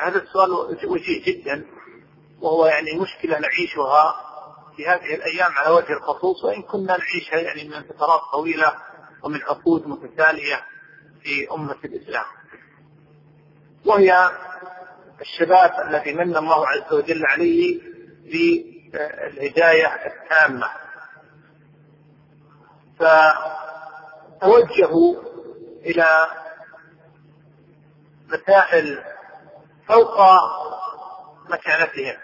هذا السؤال وجيه جدا وهو يعني مشكلة نعيشها في هذه الأيام على وجه الخصوص وإن كنا نعيشها يعني من فترات طويلة ومن عقود متتالية في أمة الإسلام. وهي الشباب الذي من الله عز وجل عليه بالهداية التامة. فتوجهوا إلى مسائل فوق مكانتهم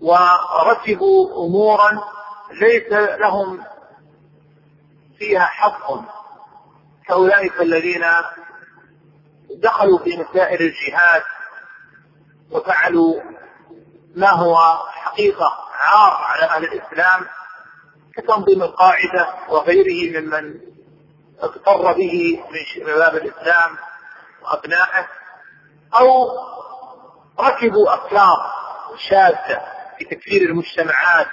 ورتبوا أمورا ليس لهم فيها حظ كأولئك الذين دخلوا في مسائل الجهاد وفعلوا ما هو حقيقة عار على أهل الإسلام كتنظيم القاعدة وغيره ممن اغتر به من شباب الإسلام وأبنائه أو ركبوا افكار شاذة في تكفير المجتمعات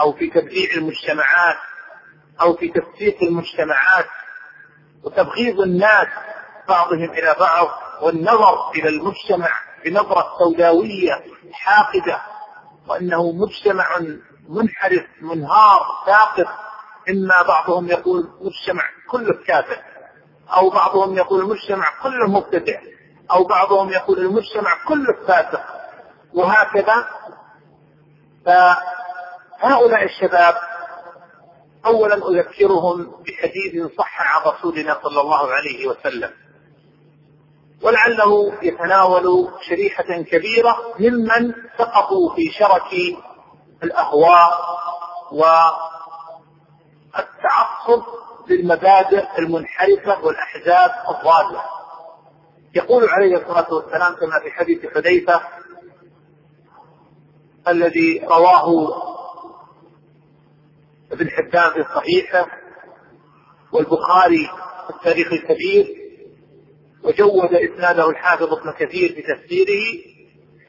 أو في تبديع المجتمعات أو في تفسيق المجتمعات وتبغيض الناس بعضهم إلى بعض والنظر إلى المجتمع بنظرة سوداوية حاقدة وأنه مجتمع منحرف منهار ساقط إما بعضهم يقول مجتمع كله كافر أو بعضهم يقول المجتمع كله مبتدع. أو بعضهم يقول المجتمع كله فاسق. وهكذا فهؤلاء الشباب اولا أذكرهم بحديث صح عن رسولنا صلى الله عليه وسلم. ولعله يتناول شريحة كبيرة ممن سقطوا في شرك الأهواء والتعصب للمبادئ المنحرفة والأحزاب الضالة. يقول عليه الصلاة والسلام كما في حديث حذيفة الذي رواه ابن حبان في صحيحه والبخاري في التاريخ الكبير وجود إسناده الحافظ ابن كثير في تفسيره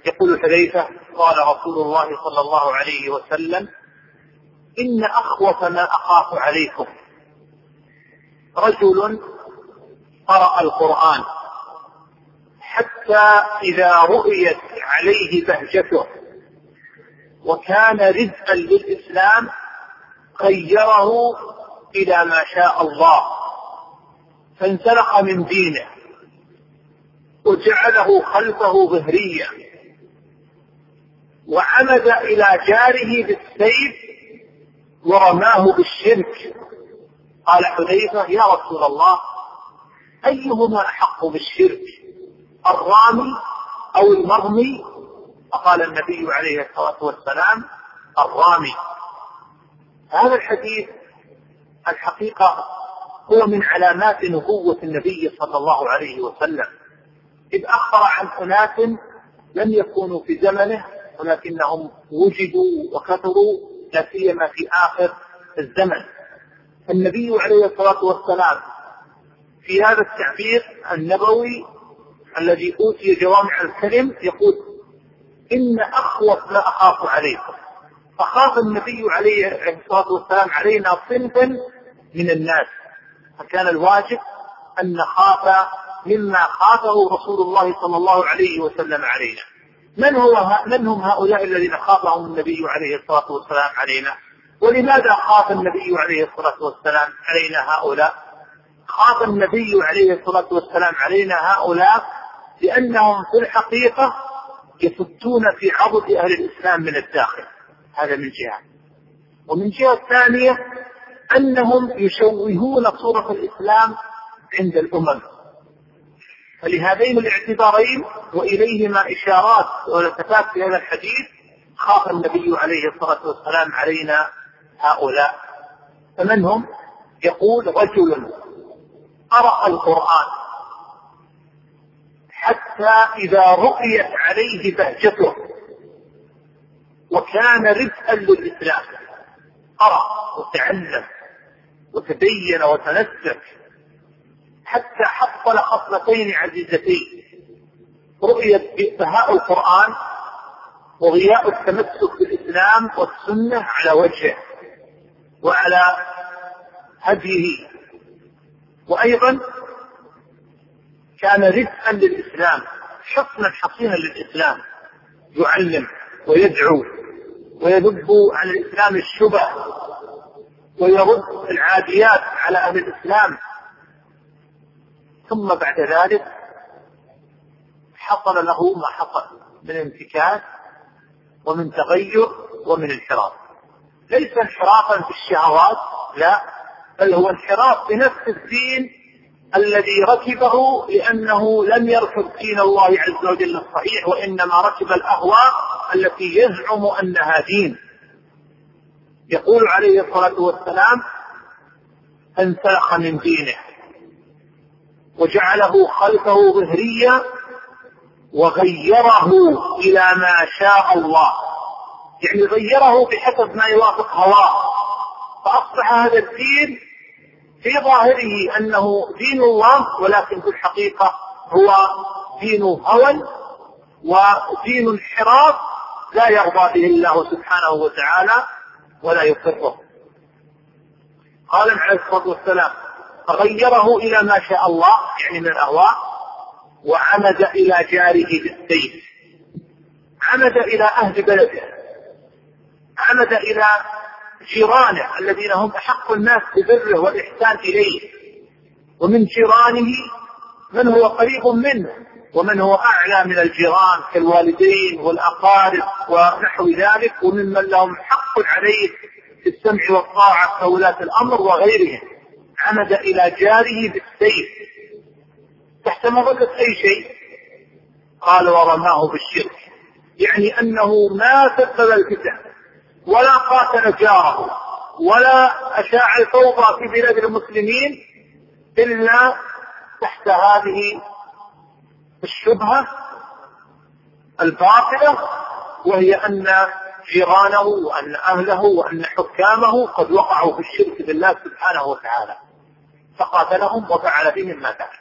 يقول حذيفة قال رسول الله صلى الله عليه وسلم إن أخوف ما أخاف عليكم. رجل قرأ القرآن. إذا رؤيت عليه بهجته وكان رزقا للإسلام خيره إلى ما شاء الله فانسلخ من دينه وجعله خلفه ظهريا وعمد إلى جاره بالسيف ورماه بالشرك. قال حذيفة يا رسول الله أيهما أحق بالشرك؟ الرامي أو المرمي فقال النبي عليه الصلاة والسلام الرامي. هذا الحديث الحقيقة هو من علامات نبوة النبي صلى الله عليه وسلم. إذ أخبر عن أناس لم يكونوا في زمنه ولكنهم وجدوا وكثروا لا سيما في آخر الزمن. النبي عليه الصلاة والسلام في هذا التعبير النبوي الذي أوتي جوامع الكلم يقول إن أخوف ما أخاف عليكم. فخاف النبي عليه الصلاة والسلام علينا صنفا من الناس. فكان الواجب أن نخاف مما خافه رسول الله صلى الله عليه وسلم علينا. من هو من هم هؤلاء الذين خافهم النبي عليه الصلاة والسلام علينا؟ ولماذا خاف النبي عليه الصلاة والسلام علينا هؤلاء؟ خاف النبي عليه الصلاة والسلام علينا هؤلاء لأنهم في الحقيقة يفتون في عضد أهل الإسلام من الداخل. هذا من جهة. ومن جهة ثانية أنهم يشوهون صورة الإسلام عند الأمم. فلهذين الاعتبارين وإليهما إشارات ولفتات في هذا الحديث خاف النبي عليه الصلاة والسلام علينا هؤلاء. فمن هم يقول رجل قرأ القرآن. حتى إذا رؤيت عليه بهجته. وكان رزقا للإسلام. قرأ وتعلم وتبين وتنسك حتى حصل خصلتين عزيزتين. رؤية بهاء القرآن وضياء التمسك بالإسلام والسنة على وجهه وعلى هديه. وأيضا كان رزقا للإسلام حصنا حصينا للإسلام يعلم ويدعو ويذب عن الإسلام الشبه ويرد العاديات على أهل الإسلام. ثم بعد ذلك حصل له ما حصل من انتكاس ومن تغير ومن انحراف. ليس انحرافا في الشهوات لا بل هو انحراف في نفس الدين الذي ركبه لأنه لم يركب دين الله عز وجل الصحيح وإنما ركب الأهواء التي يزعم أنها دين. يقول عليه الصلاة والسلام انسلخ من دينه وجعله خلفه ظهريا وغيره إلى ما شاء الله. يعني غيره بحسب ما يوافق هواه. فأصبح هذا الدين في ظاهره أنه دين الله ولكن في الحقيقة هو دين هوى ودين انحراف لا يرضى به الله سبحانه وتعالى ولا يقره. قال عليه الصلاة والسلام فغيره إلى ما شاء الله يعني من الأهواء وعمد إلى جاره بالسيف عمد إلى أهل بلده. عمد إلى جيرانه الذين هم أحق الناس ببره والإحسان إليه. ومن جيرانه من هو قريب منه ومن هو أعلى من الجيران كالوالدين والأقارب ونحو ذلك وممن لهم حق عليه في السمع والطاعة كولاة الأمر وغيرهم. عمد إلى جاره بالسيف. تحت مظلة أي شيء؟ قال ورماه بالشرك. يعني أنه ما سبب الفتن. ولا قاتل جاره ولا أشاع الفوضى في بلاد المسلمين إلا تحت هذه الشبهة الباطلة وهي أن جيرانه وأن أهله وأن حكامه قد وقعوا في الشرك بالله سبحانه وتعالى فقاتلهم وفعل بهم ما فعل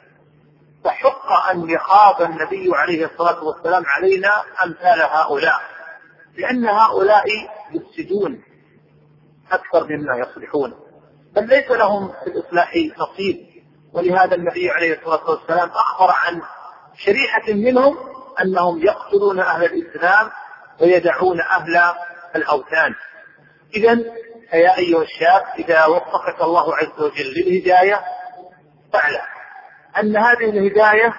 فحق أن يخاف النبي عليه الصلاة والسلام علينا أمثال هؤلاء. لأن هؤلاء يفسدون أكثر مما يصلحون. بل ليس لهم في الإصلاح نصيب. ولهذا النبي عليه الصلاة والسلام أخبر عن شريحة منهم أنهم يقتلون أهل الإسلام ويدعون أهل الأوثان. إذا فيا أيها الشاب إذا وفقك الله عز وجل للهداية فاعلم أن هذه الهداية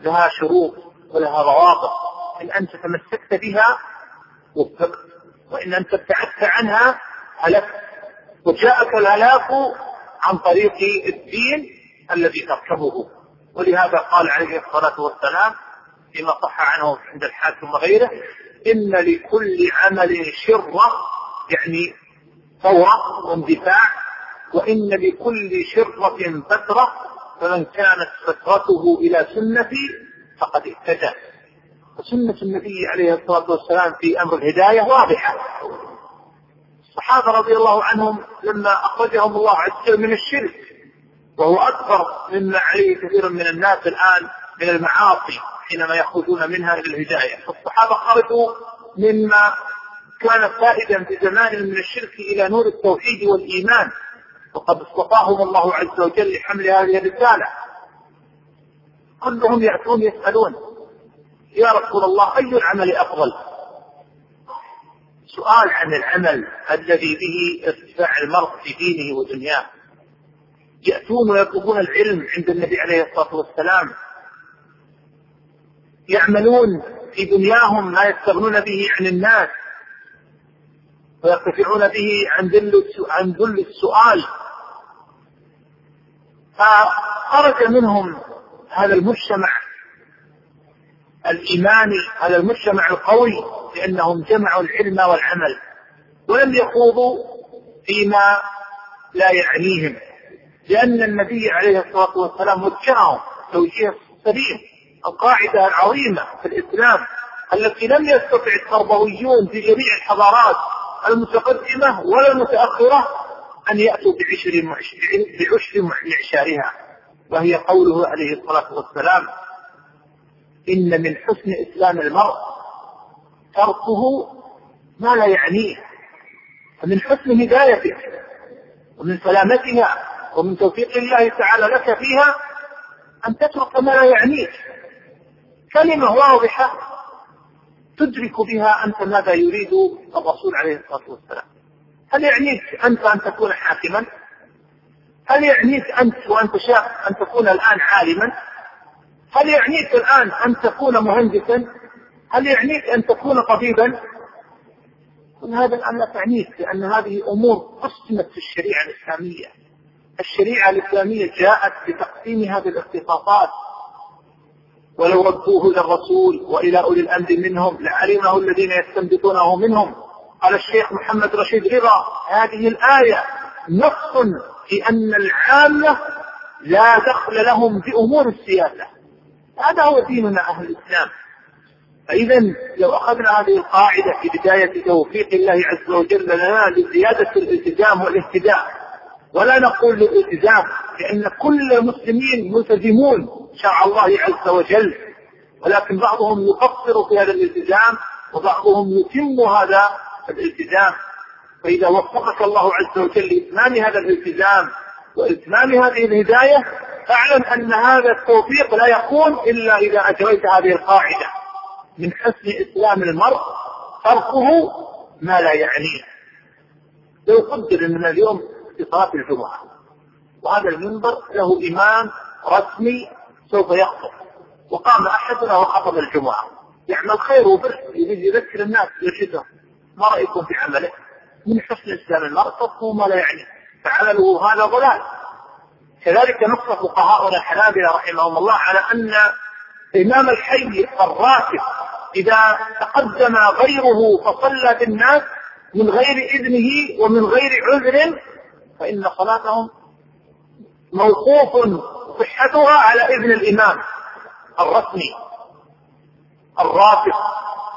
لها شروط ولها ضوابط. إن أنت تمسكت بها وفقت وإن أنت ابتعدت عنها هلكت وجاءك الهلاك عن طريق الدين الذي تركبه. ولهذا قال عليه الصلاة والسلام فيما صح عنه عند الحاكم وغيره إن لكل عمل شرة يعني ثورة واندفاع وإن لكل شرة فترة فمن كانت فترته إلى سنتي فقد اهتدى. وسنة النبي عليه الصلاة والسلام في أمر الهداية واضحة. الصحابة رضي الله عنهم لما أخرجهم الله عز وجل من الشرك وهو أكبر مما عليه كثير من الناس الآن من المعاصي حينما يخرجون منها إلى الهداية. فالصحابة خرجوا مما كان سائدا في زمان من الشرك إلى نور التوحيد والإيمان وقد اصطفاهم الله عز وجل لحمل هذه الرسالة. كلهم يأتون يسألون يا رسول الله أي العمل أفضل؟ سؤال عن العمل الذي به ارتفاع المرء في دينه ودنياه. يأتون ويطلبون العلم عند النبي عليه الصلاة والسلام. يعملون في دنياهم ما يستغنون به عن الناس. ويرتفعون به عن ذل عن ذل السؤال. فخرج منهم هذا المجتمع الإيماني هذا المجتمع القوي لأنهم جمعوا العلم والعمل ولم يخوضوا فيما لا يعنيهم لأن النبي عليه الصلاة والسلام وجههم توجيه سليم القاعدة العظيمة في الإسلام التي لم يستطع التربويون في جميع الحضارات المتقدمة ولا المتأخرة أن يأتوا بعشر معشارها وهي قوله عليه الصلاة والسلام إن من حسن إسلام المرء تركه ما لا يعنيه ومن حسن هدايته ومن سلامتها ومن توفيق الله تعالى لك فيها أن تترك ما لا يعنيك. كلمة واضحة تدرك بها أنت ماذا يريد الرسول عليه الصلاة والسلام. هل يعنيك أنت أن تكون حاكما؟ هل يعنيك أنت وأنت شاب أن تكون الآن عالما؟ هل يعنيك الآن أن تكون مهندسا؟ هل يعنيك أن تكون طبيبا؟ كل هذا الآن لا تعنيك لأن هذه أمور قسمت في الشريعة الإسلامية. الشريعة الإسلامية جاءت بتقسيم هذه الاختصاصات ولو ردوه إلى الرسول وإلى أولي الأمر منهم لعلمه الذين يستنبطونه منهم. قال الشيخ محمد رشيد رضا هذه الآية نص في أن العامة لا دخل لهم بأمور السياسة. هذا هو ديننا أهل الإسلام. فإذا لو أخذنا هذه القاعدة في بداية توفيق الله عز وجل لنا لزيادة الالتزام والاهتداء ولا نقول للالتزام لأن كل المسلمين ملتزمون شرع الله عز وجل ولكن بعضهم يقصر في هذا الالتزام وبعضهم يتم هذا الالتزام. فإذا وفقك الله عز وجل لإتمام هذا الالتزام وإتمام هذه الهداية فاعلم أن هذا التوفيق لا يكون إلا إذا أجريت هذه القاعدة. من حسن إسلام المرء تركه ما لا يعنيه. لو قدر أننا اليوم في صلاة الجمعة وهذا المنبر له إمام رسمي سوف يخطب وقام أحدنا وخطب الجمعة. يعمل خير وبر يذكر الناس يرشدهم ما رأيكم في عمله؟ من حسن إسلام المرء تركه ما لا يعنيه. فعمله هذا ضلال كذلك نص فقهاؤنا الحنابلة رحمهم الله على أن إمام الحي الراتب إذا تقدم غيره فصلى بالناس من غير إذنه ومن غير عذر فإن صلاتهم موقوف صحتها على إذن الإمام الرسمي الراتب.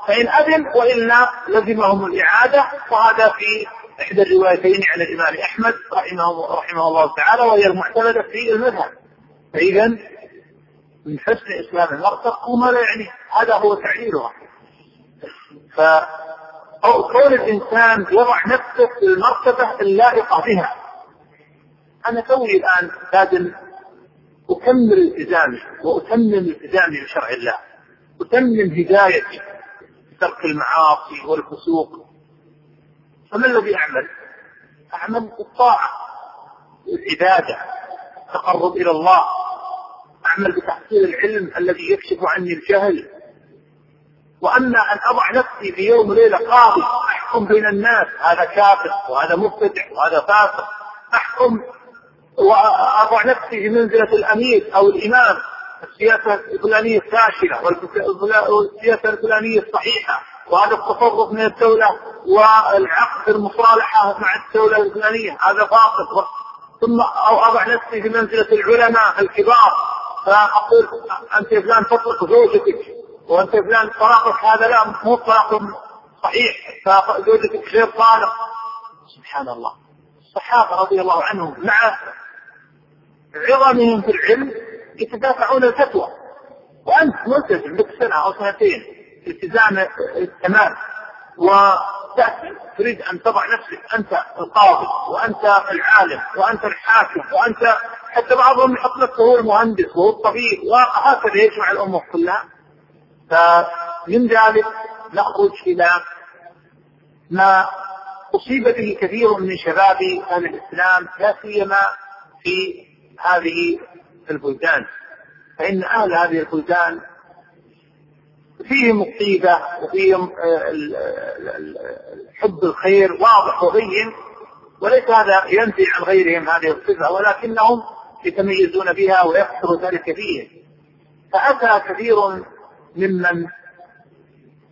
فإن أذن وإلا لزمهم الإعادة وهذا في إحدى الروايتين عن الإمام أحمد رحمه, رحمه الله تعالى وهي المعتمدة في المذهب. فإذا من حسن إسلام المرأة ما لا يعني هذا هو تعليلها فكون الإنسان يضع نفسه في المرتبة اللائقة بها. أنا توي الآن لازم أكمل التزامي وأتمم التزامي بشرع الله. أتمم هدايتي ترك المعاصي والفسوق. فما الذي أعمل؟ أعمل الطاعة العبادة التقرب إلى الله. أعمل بتحصيل العلم الذي يكشف عني الجهل. وأما أن أضع نفسي في يوم وليلة قاضي أحكم بين الناس هذا كافر وهذا مبتدع وهذا فاسق. أحكم وأضع نفسي في منزلة الأمير أو الإمام السياسة الفلانية الفاشلة والسياسة الفلانية الصحيحة. وهذا التصرف من الدولة والعقد المصالحة مع الدولة الفلانية هذا باطل. ثم أضع نفسي في منزلة العلماء الكبار. فأقول أنت فلان تطلق زوجتك وأنت فلان طلاقك. هذا لا مو طلاق صحيح. فزوجتك غير طالق. سبحان الله. الصحابة رضي الله عنهم مع عظمهم في العلم يتدافعون الفتوى. وأنت ملتزم لك سنة أو سنتين. التزام التمام وتأتي تريد أن تضع نفسك أنت القاضي وأنت العالم وأنت الحاكم وأنت حتى بعضهم يحط نفسه هو المهندس وهو الطبيب وهكذا يجمع الأمور كلها فمن ذلك نخرج إلى ما أصيب به كثير من شباب أهل الإسلام لا سيما في هذه البلدان. فإن أهل هذه البلدان فيهم الطيبة وفيهم آه، حب الخير واضح وبين وليس هذا ينفي عن غيرهم هذه الصفة ولكنهم يتميزون بها ويكثر ذلك فيهم فأتى كثير ممن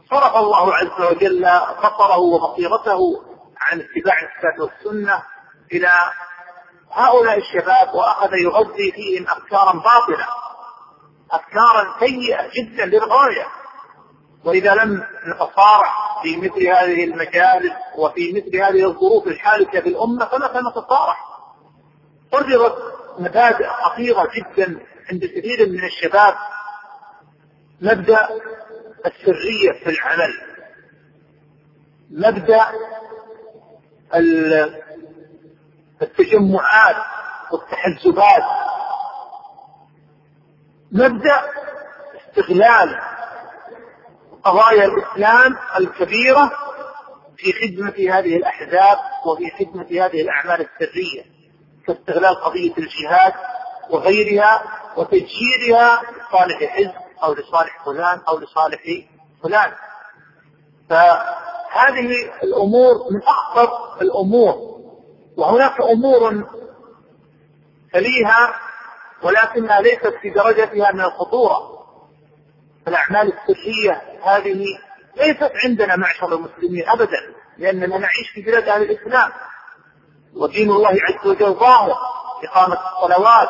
صرف الله عز وجل بصره وبصيرته عن اتباع الكتاب والسنة إلى هؤلاء الشباب وأخذ يغذي فيهم أفكارا باطلة أفكارا سيئة جدا للغاية. وإذا لم نتصارح في مثل هذه المجالس وفي مثل هذه الظروف الحادثة في الأمة فمتى نتصارح؟ قررت مبادئ خطيرة جدا عند كثير من الشباب مبدأ السرية في العمل مبدأ التجمعات والتحزبات مبدأ استغلال قضايا الإسلام الكبيرة في خدمة هذه الأحزاب وفي خدمة هذه الأعمال السرية كاستغلال قضية الجهاد وغيرها وتجهيزها لصالح حزب أو لصالح فلان أو لصالح فلان. فهذه الأمور من أخطر الأمور وهناك أمور تليها ولكنها ليست في درجتها من الخطورة. الأعمال السرية هذه ليست عندنا معشر المسلمين أبدا لأننا نعيش في بلاد أهل الإسلام. ودين الله عز وجل ظاهر إقامة الصلوات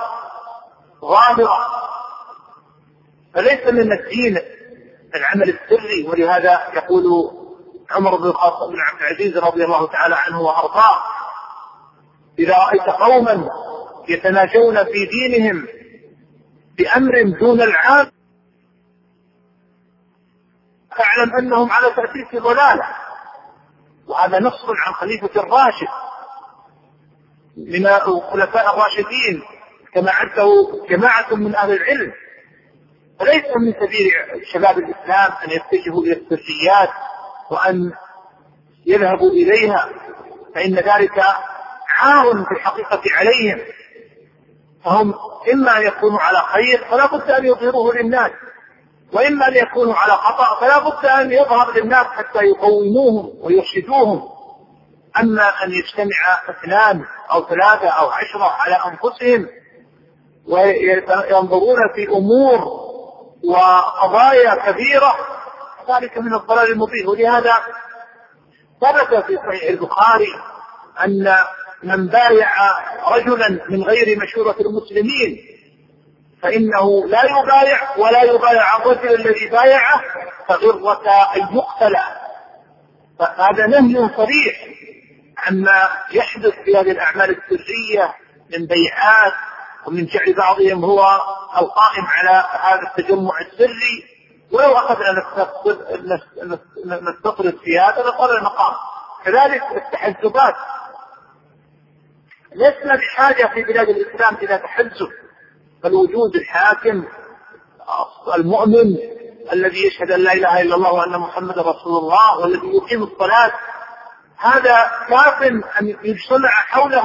ظاهرة. فليس من الدين العمل السري ولهذا يقول عمر بن الخطاب بن عبد العزيز رضي الله تعالى عنه وأرضاه إذا رأيت قوما يتناجون في دينهم بأمر دون العام فاعلم انهم على تأسيس ضلاله وهذا نص عن خليفة الراشد من الخلفاء الراشدين كما عده جماعة من أهل العلم. فليس من سبيل شباب الإسلام أن يتجهوا إلى السريات وأن يذهبوا إليها فإن ذلك عار في الحقيقة عليهم. فهم إما ان يكونوا على خير فلا بد أن يظهروه للناس. وإما أن يكونوا على خطأ فلا بد أن يظهر للناس حتى يقوموهم ويرشدوهم. أما أن يجتمع اثنان أو ثلاثة أو عشرة على أنفسهم وينظرون في أمور وقضايا كثيرة ذلك من الضلال المبين. ولهذا ثبت في صحيح البخاري أن من بايع رجلا من غير مشورة المسلمين فإنه لا يبايع ولا يبايع. الرجل الذي بايعه فغرة أن يقتل. فهذا نهي صريح عما يحدث في هذه الأعمال السرية من بيعات ومن جعل بعضهم هو القائم على هذا التجمع السري. ولو أخذنا نستطرد في هذا لطال المقام. كذلك التحزبات لسنا بحاجة في بلاد الإسلام إلى تحزب فالوجود الحاكم المؤمن الذي يشهد أن لا إله إلا الله وأن محمدا رسول الله والذي يقيم الصلاة هذا كاف أن يجتمع حوله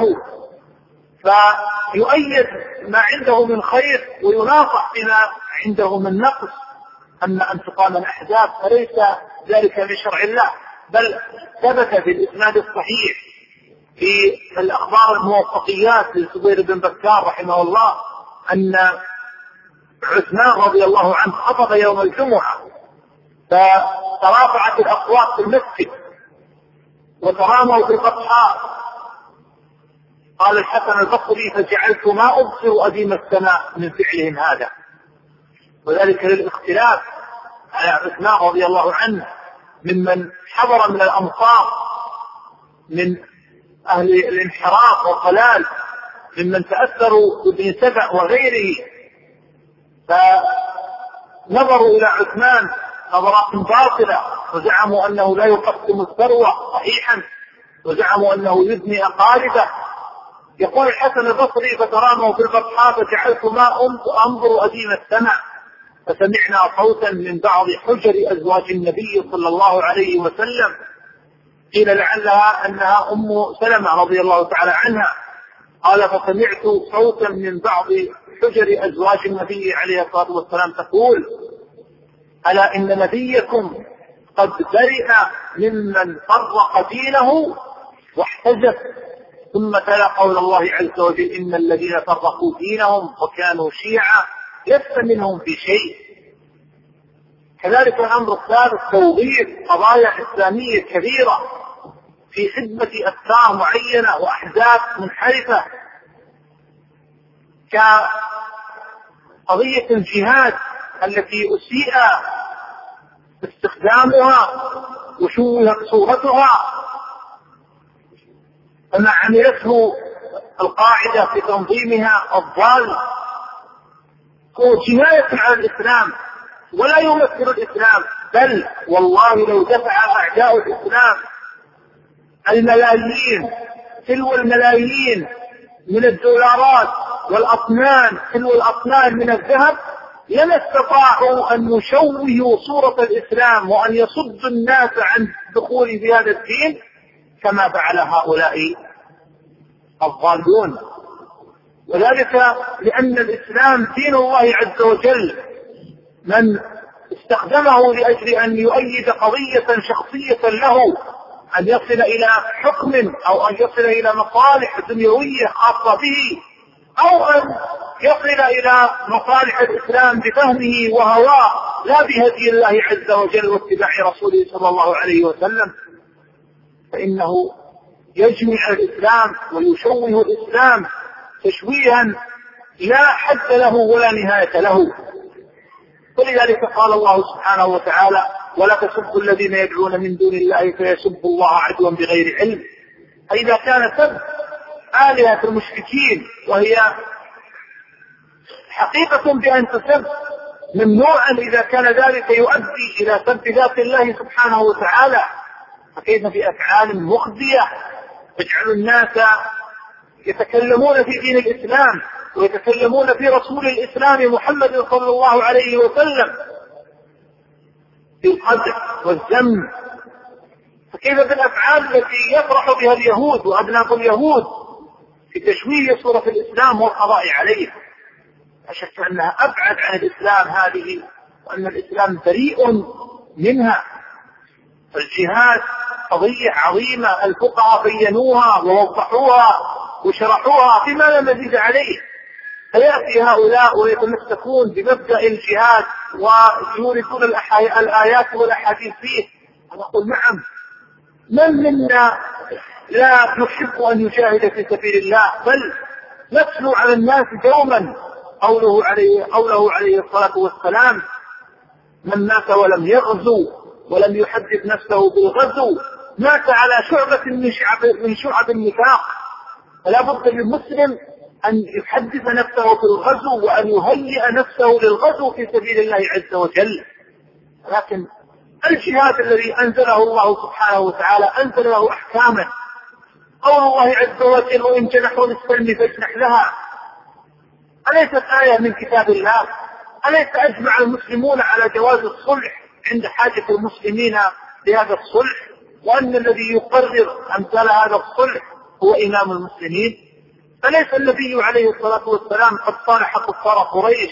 فيؤيد ما عنده من خير ويناصح بما عنده من نقص. أما أن تقام الأحزاب فليس ذلك من شرع الله بل ثبت في الإسناد الصحيح في الأخبار الموثقيات للزبير بن بكار رحمه الله أن عثمان رضي الله عنه خطب يوم الجمعة فترافعت الأصوات في المسجد وتراموا في البطحاء قال الحسن البصري فجعلت ما أبصر أديم السماء من فعلهم هذا. وذلك للاختلاف على عثمان رضي الله عنه ممن حضر من الأمصار من أهل الانحراف والضلال. ممن تأثروا بابن سبع وغيره. فنظروا إلى عثمان نظرات باطلة وزعموا أنه لا يقسم الثروة صحيحا وزعموا أنه يبني أقاربه. يقول الحسن البصري فترامه في البطحاء فجعلت ما أنظر أديم السمع فسمعنا صوتا من بعض حجر أزواج النبي صلى الله عليه وسلم. قيل لعلها أنها أم سلمة رضي الله تعالى عنها. قال فسمعت صوتا من بعض حجر أزواج النبي عليه الصلاة والسلام تقول ألا إن نبيكم قد برئ ممن فرق دينه واحتجب؟ ثم تلا قول الله عز وجل إن الذين فرقوا دينهم وكانوا شيعا لست منهم في شيء. كذلك الأمر الثالث توظيف قضايا إسلامية كبيرة. في خدمة أفكار معينة وأحزاب منحرفة. كقضية الجهاد التي أسيء استخدامها وشوهت صورتها فما عملته القاعدة في تنظيمها الضال. هو جناية على الإسلام ولا يمثل الإسلام بل والله لو دفع أعداء الإسلام الملايين تلو الملايين من الدولارات والأطنان تلو الأطنان من الذهب لما استطاعوا أن يشوهوا صورة الإسلام وأن يصدوا الناس عن الدخول في هذا الدين كما فعل هؤلاء الضالون وذلك لأن الإسلام دين الله عز وجل. من استخدمه لأجل أن يؤيد قضية شخصية له أن يصل إلى حكم أو أن يصل إلى مصالح دنيوية خاصة به أو أن يصل إلى مصالح الإسلام بفهمه وهواه لا بهدي الله عز وجل واتباع رسوله صلى الله عليه وسلم. فإنه يجمع الإسلام ويشوه الإسلام تشويها لا حد له ولا نهاية له. ولذلك قال الله سبحانه وتعالى ولا تسبوا الذين يدعون من دون الله فيسبوا الله عدوا بغير علم. فإذا كان سب آلهة المشركين وهي حقيقة بأن تسب ممنوعا إذا كان ذلك يؤدي إلى سب ذات الله سبحانه وتعالى. فكيف في أفعال مخزية تجعل الناس يتكلمون في دين الإسلام ويتكلمون في رسول الإسلام محمد صلى الله عليه وسلم. بالقدر والذم. فكيف بالافعال التي يفرح بها اليهود وأبناء اليهود في تشويه صورة الإسلام والقضاء عليه لا شك أنها أبعد عن الإسلام هذه وأن الإسلام بريء منها. الجهاد قضية عظيمة الفقهاء بينوها ووضحوها. وشرحوها فيما لا مزيد عليه. فيأتي هؤلاء ويتمسكون بمبدأ الجهاد ويوردون الآيات والأحاديث فيه. نقول نعم من منا لا يحب أن يجاهد في سبيل الله؟ بل نتلو على الناس دوما قوله عليه قوله عليه الصلاة والسلام من مات ولم يغزو ولم يحدث نفسه بالغزو مات على شعبة من شعب من شعب النفاق. فلا بد للمسلم أن يحدث نفسه في الغزو وأن يهيئ نفسه للغزو في سبيل الله عز وجل. لكن الجهاد الذي أنزله الله سبحانه وتعالى أنزل له أحكاما. قول الله عز وجل وإن جنحوا للسلم فاجنح لها. أليست آية من كتاب الله؟ أليس أجمع المسلمون على جواز الصلح عند حاجة المسلمين لهذا الصلح؟ وأن الذي يقرر أمثال هذا الصلح هو إمام المسلمين أليس النبي عليه الصلاة والسلام قد صالح كفار قريش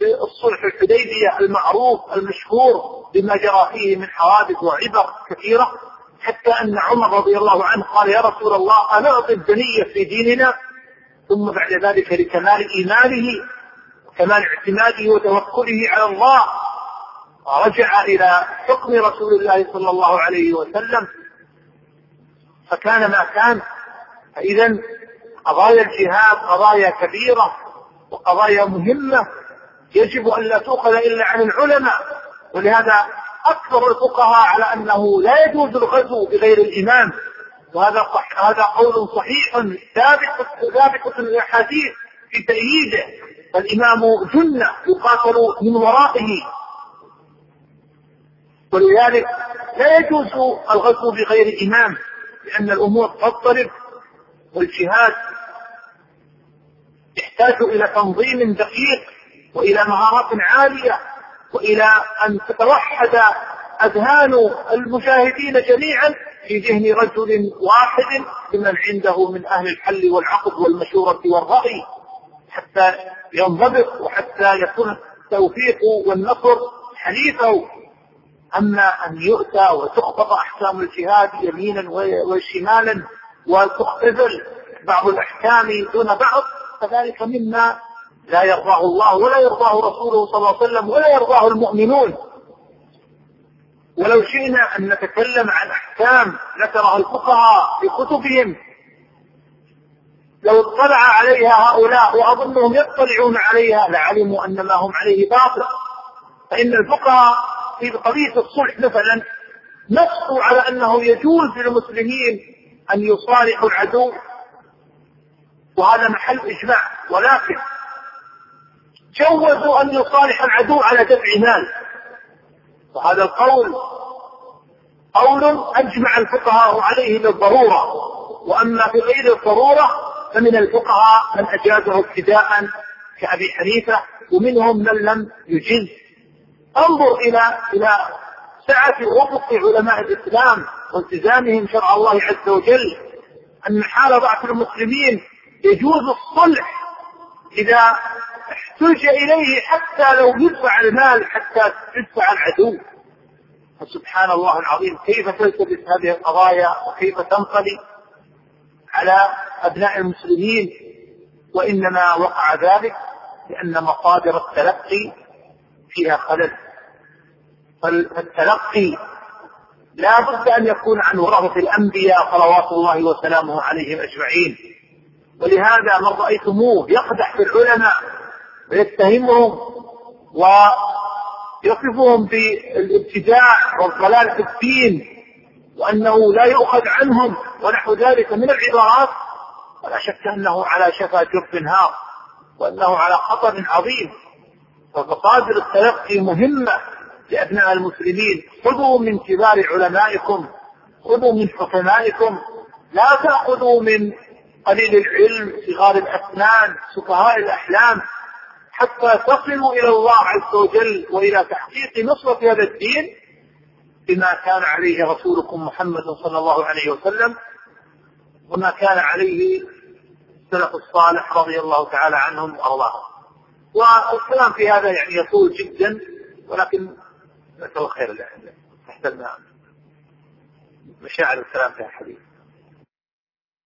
بالصلح الحديبية المعروف المشهور بما جرى فيه من حوادث وعبر كثيرة حتى أن عمر رضي الله عنه قال يا رسول الله أنعطي الدنية في ديننا ثم بعد ذلك لكمال إيمانه وكمال اعتماده وتوكله على الله. ورجع إلى حكم رسول الله صلى الله عليه وسلم فكان ما كان فإذا قضايا الجهاد قضايا كبيرة وقضايا مهمة يجب أن لا تؤخذ إلا عن العلماء ولهذا أكثر الفقهاء على أنه لا يجوز الغزو بغير الإمام وهذا صح هذا قول صحيح ثابت ثابت الأحاديث في تأييده فالإمام جنة يقاتل من ورائه. ولذلك لا يجوز الغزو بغير إمام لأن الأمور تضطرب والجهاد يحتاج إلى تنظيم دقيق وإلى مهارات عالية وإلى أن تتوحد أذهان المشاهدين جميعا في ذهن رجل واحد بمن عنده من أهل الحل والعقد والمشورة والرأي حتى ينضبط وحتى يكون التوفيق والنصر حليفه. أما أن يؤتى وتخطط أحكام الجهاد يمينا وشمالا وتختزل بعض الأحكام دون بعض فذلك مما لا يرضاه الله ولا يرضاه رسوله صلى الله عليه وسلم ولا يرضاه المؤمنون. ولو شئنا أن نتكلم عن أحكام ذكرها الفقهاء في كتبهم لو اطلع عليها هؤلاء وأظنهم يطلعون عليها لعلموا أن ما هم عليه باطل. فإن الفقهاء في قضية الصلح مثلا نصوا على أنه يجوز للمسلمين أن يصالحوا العدو. وهذا محل إجماع ولكن جوزوا أن يصالح العدو على دفع مال. وهذا القول قول أجمع الفقهاء عليه بالضرورة. وأما في غير الضرورة فمن الفقهاء من أجازه ابتداء كأبي حنيفة ومنهم من لم يجز. انظر إلى إلى سعة أفق علماء الإسلام. والتزامهم شرع الله عز وجل أن حال ضعف المسلمين يجوز الصلح إذا احتج إليه حتى لو يدفع المال حتى يدفع العدو. فسبحان الله العظيم كيف تلتبس هذه القضايا وكيف تنقلي على أبناء المسلمين؟ وإنما وقع ذلك لأن مصادر التلقي فيها خلل. فالتلقي لا بد أن يكون عن ورثة الأنبياء صلوات الله وسلامه عليهم أجمعين. ولهذا من رأيتموه يقدح في العلماء ويتهمهم ويصفهم بالابتداع والضلال في الدين وأنه لا يؤخذ عنهم ونحو ذلك من العبارات. ولا شك أنه على شفا جرف هار وأنه على خطر عظيم. فمصادر التلقي مهمة لأبناء المسلمين خذوا من كبار علمائكم خذوا من حكمائكم لا تأخذوا من قليل العلم صغار الأسنان سفهاء الأحلام حتى تصلوا إلى الله عز وجل وإلى تحقيق نصرة هذا الدين بما كان عليه رسولكم محمد صلى الله عليه وسلم وما كان عليه السلف الصالح رضي الله تعالى عنهم وأرضاهم. والكلام في هذا يعني يطول جدا ولكن نسأل الخير تحت مشاعر الكلام فيها حديث.